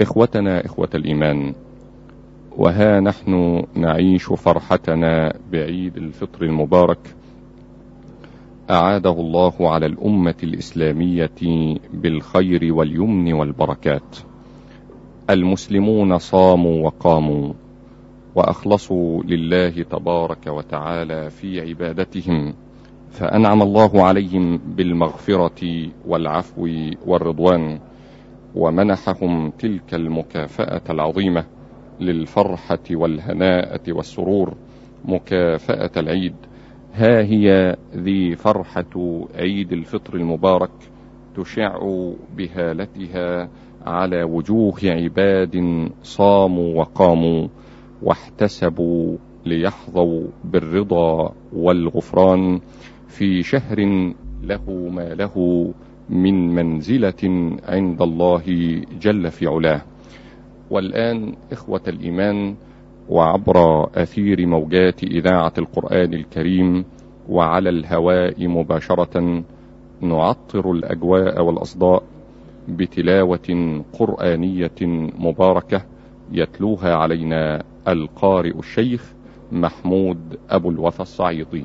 إخوتنا إخوة الإيمان وها نحن نعيش فرحتنا بعيد الفطر المبارك أعاده الله على الأمة الإسلامية بالخير واليمن والبركات. المسلمون صاموا وقاموا وأخلصوا لله تبارك وتعالى في عبادتهم فأنعم الله عليهم بالمغفرة والعفو والرضوان. ومنحهم تلك المكافأة العظيمة للفرحة والهناءة والسرور مكافأة العيد. ها هي ذي فرحة عيد الفطر المبارك تشع بهالتها على وجوه عباد صاموا وقاموا واحتسبوا ليحظوا بالرضا والغفران. في شهر له ما له من منزلة عند الله جل في علاه. والآن إخوة الإيمان وعبر أثير موجات إذاعة القرآن الكريم وعلى الهواء مباشرة نعطر الأجواء والأصداء بتلاوة قرآنية مباركة يتلوها علينا القارئ الشيخ محمود أبو الوفا الصعيدي.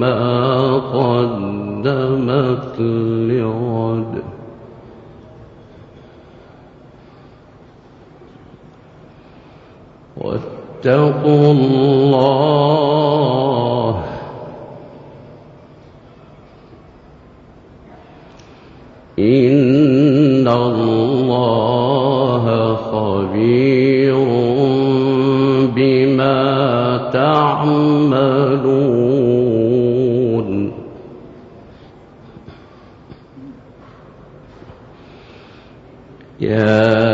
ما قدمت لغد واتقوا الله. إن الله خبير بما تعملون. Yeah.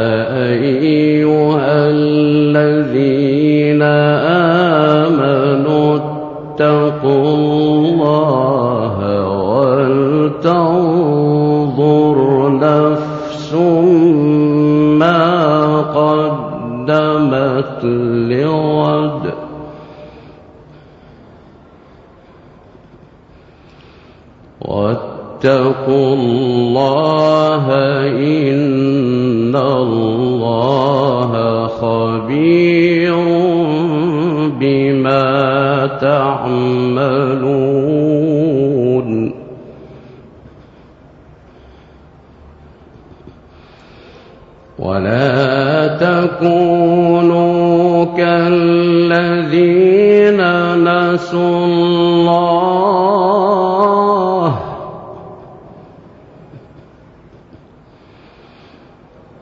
نسوا الله.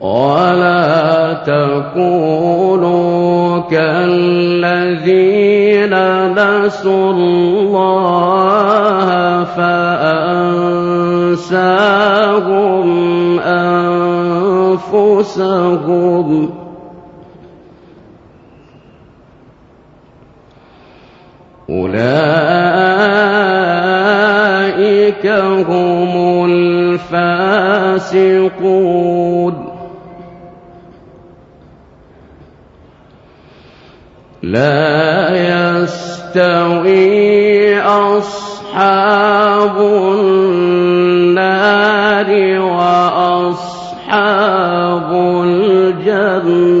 ولا تكونوا كالذين نسوا الله فأنساهم أنفسهم. أولئك هم الفاسقون. لا يستوي أصحاب النار وأصحاب الجنة.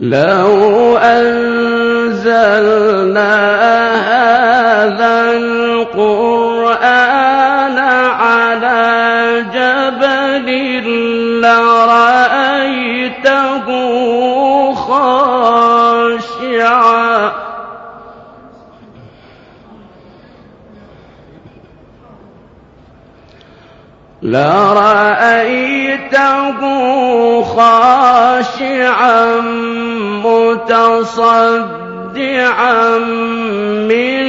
لو أنزلنا هذا القرآن على جبل لرأيته خاشعا. لرأيته خاشعا. متصدعا من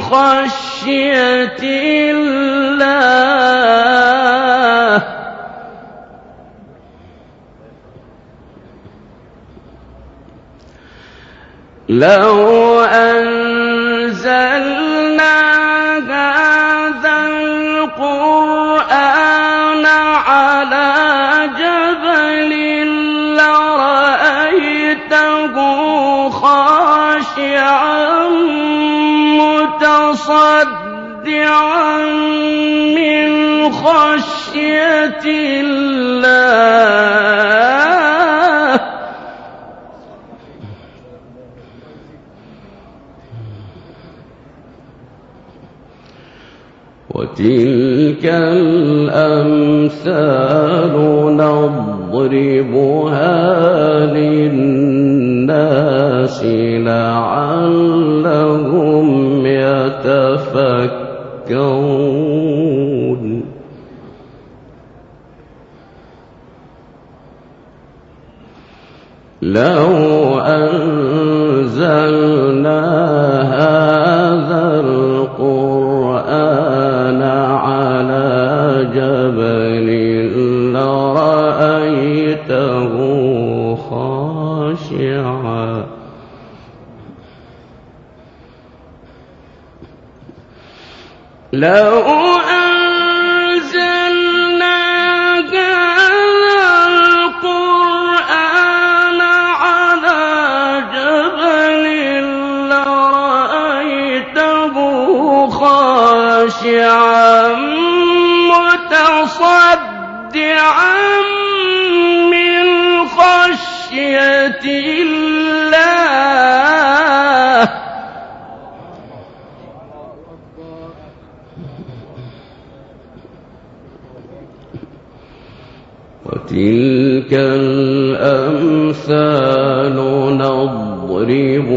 خشية الله. لو أنزلنا متصدعا من خشية الله. وتلك الأمثال نضربها للناس لعلهم يتفكرون لو أنزلنا لو وتلك الأمثال نضربها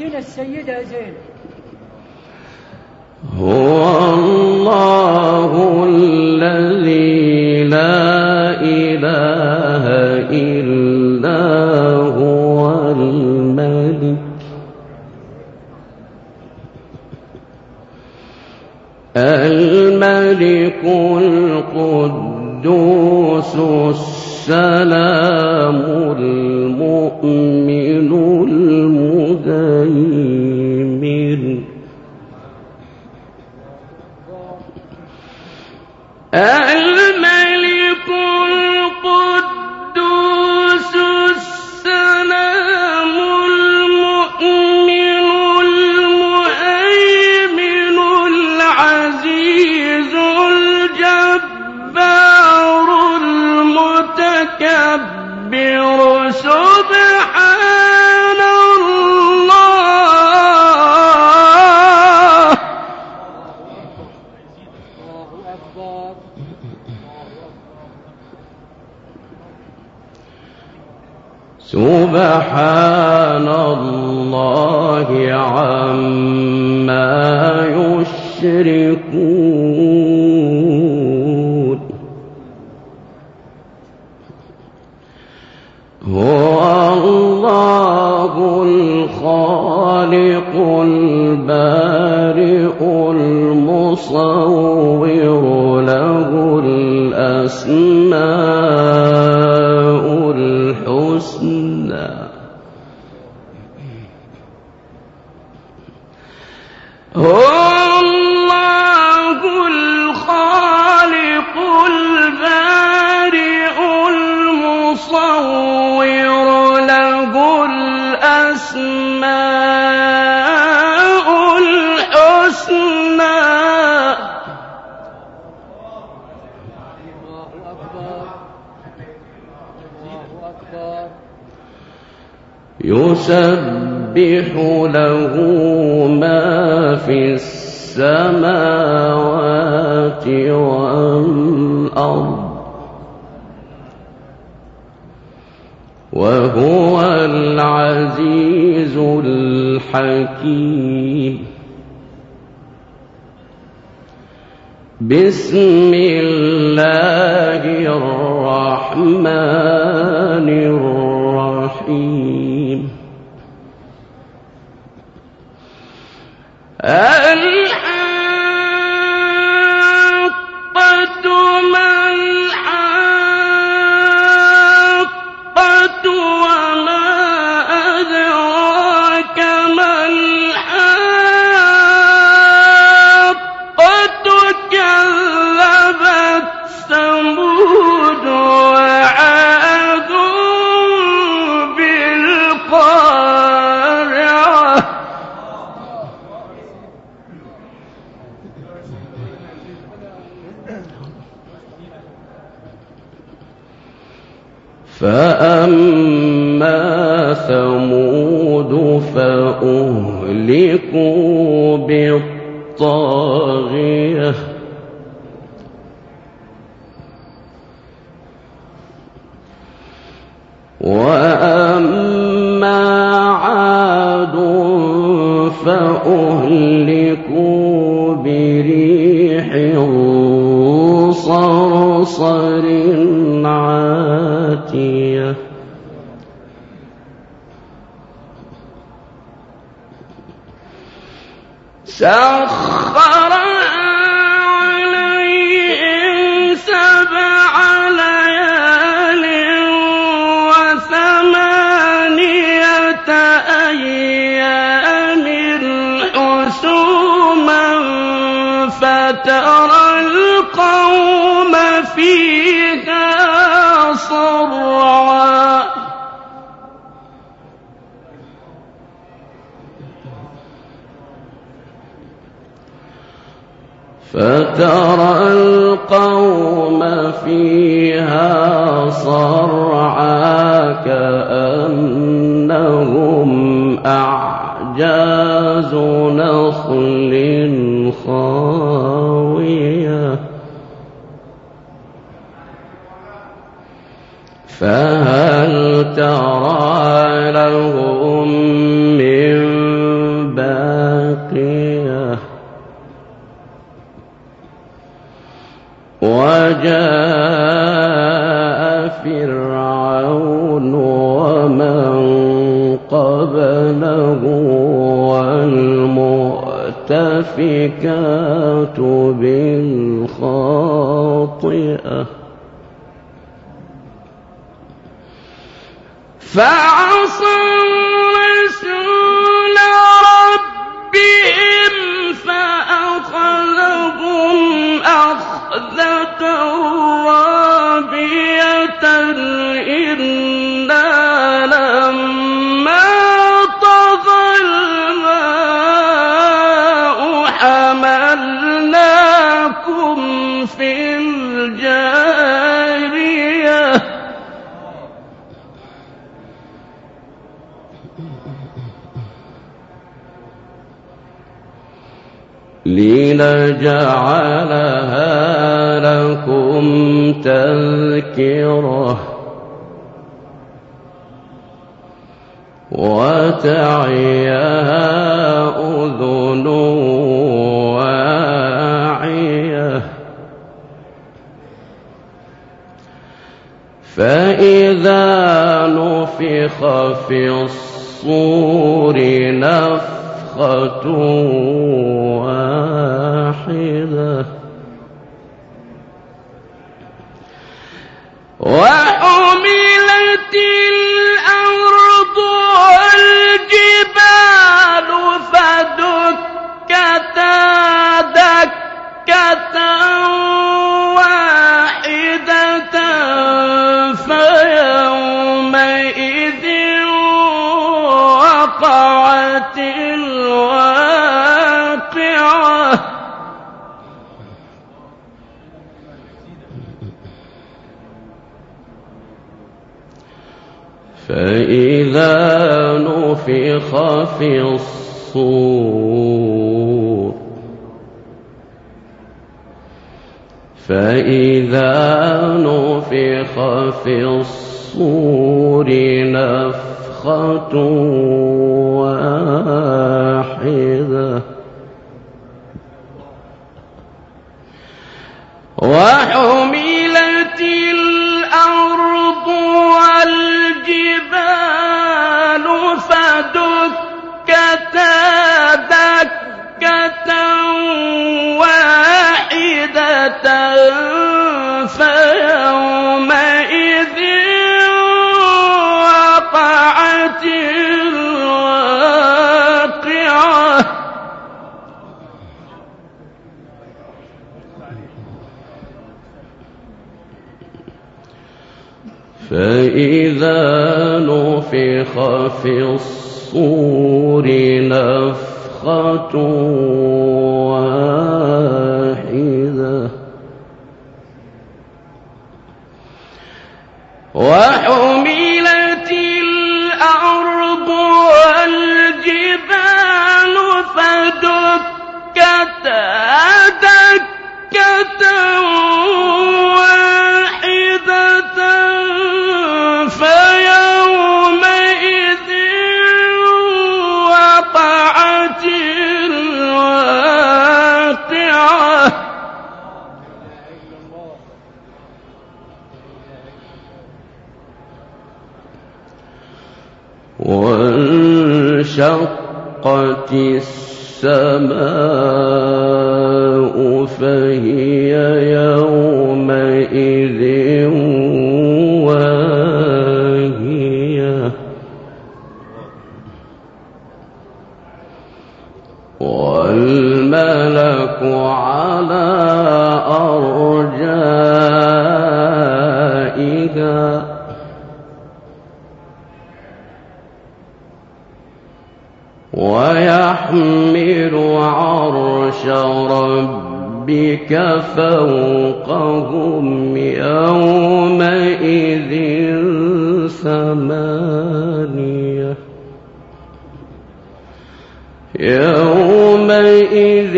ستنا السيدة زينب هو الله الذي لا إله إلا هو الملك. الملك القدوس السلام المؤمن المهيمن الملك سبحان الله عما يشركون هو الله الخالق البارئ المصور له الأسماء الحسنى. يسبح له ما في السماوات والأرض وهو العزيز الحكيم. بسم الله الرحمن الرحيم. الحاقة فأما ثمود فأهلكوا بالطاغية وأما عاد فأهلكوا بريح صرصر عاتية سخر عليهم فترى القوم فيها صرعا كأنهم أعجاز نخل خاوية فهل ترى لهم وجاء فرعون ومن قبله والمؤتفكات بالخاطئة. فعصوا لنجعلها لكم تذكرة وتعيها أذن واعية. فإذا نفخ في الصور واحدة. وحملت الأرض والجبال فدكتا دكة واحدة. فيومئذ وقعت فإذا نفخ في الصور فإذا نفخ في الصور نفخة واحدة وحملت نفخ في الصور نفخة واحدة. وحملت الأرض والجبال فدكتا دكة السماء فهي يومئذ واهية. والملك على أرجائها ويحمل عرش ربك فوقهم يومئذ ثمانية. يومئذ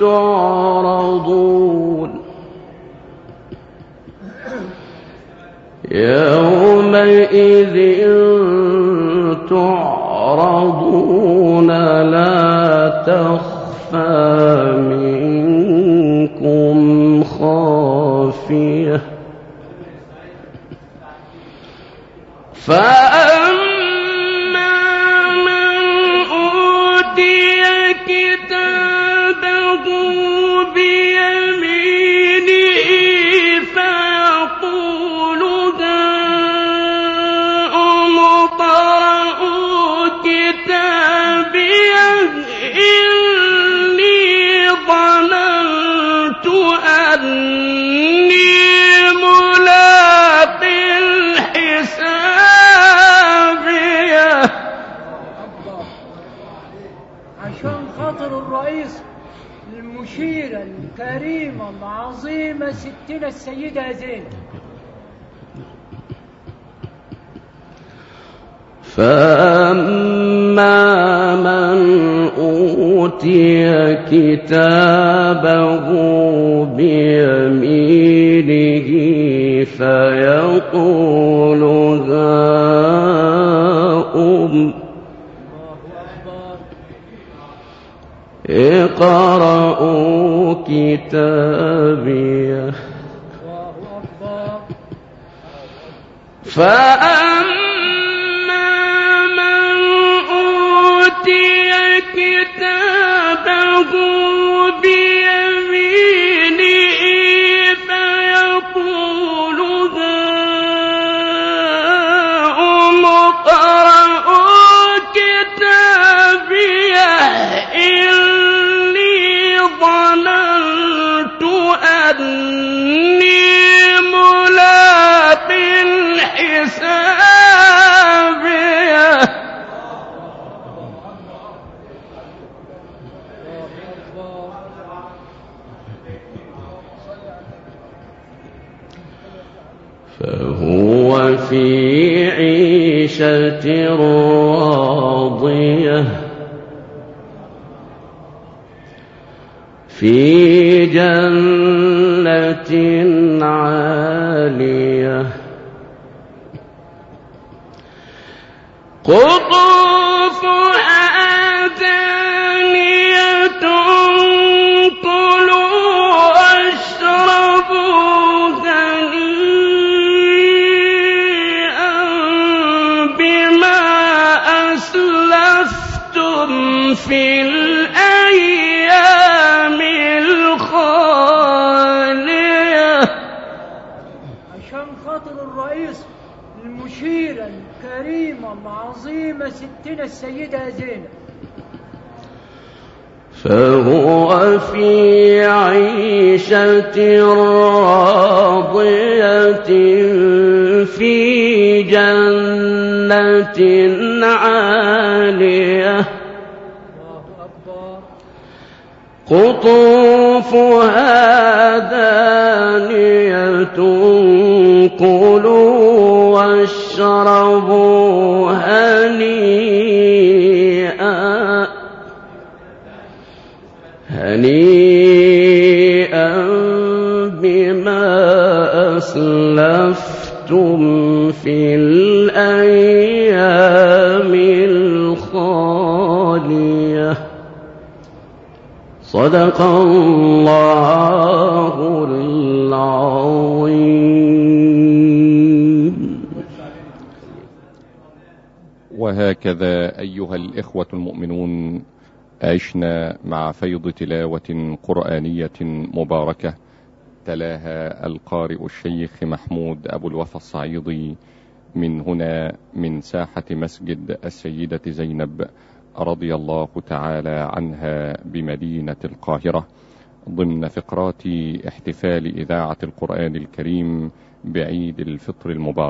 تعرضون. يومئذ تعرضون. لا تخفى منكم خافية. الكريمة العظيمة ستنا السيدة زينب فأما من أوتي كتابه بيمينه فيقول هاؤم. اقرأوا كتابيه فأما عيشة راضية. في جنة عالية. قطوفها في الأيام الخالية. عشان خاطر الرئيس المشيرة الكريمة العظيمة ستنا السيدة زينب. فهو في عيشة راضية في جنة عالية. قطوفها دانية كلوا واشربوا هنيئا. هنيئا بما أسلفتم في الأيام صدق الله العظيم. وهكذا أيها الإخوة المؤمنون عشنا مع فيض تلاوة قرآنية مباركة تلاها القارئ الشيخ محمود أبو الوفا الصعيدي من هنا من ساحة مسجد السيدة زينب رضي الله تعالى عنها بمدينة القاهرة ضمن فقرات احتفال إذاعة القرآن الكريم بعيد الفطر المبارك.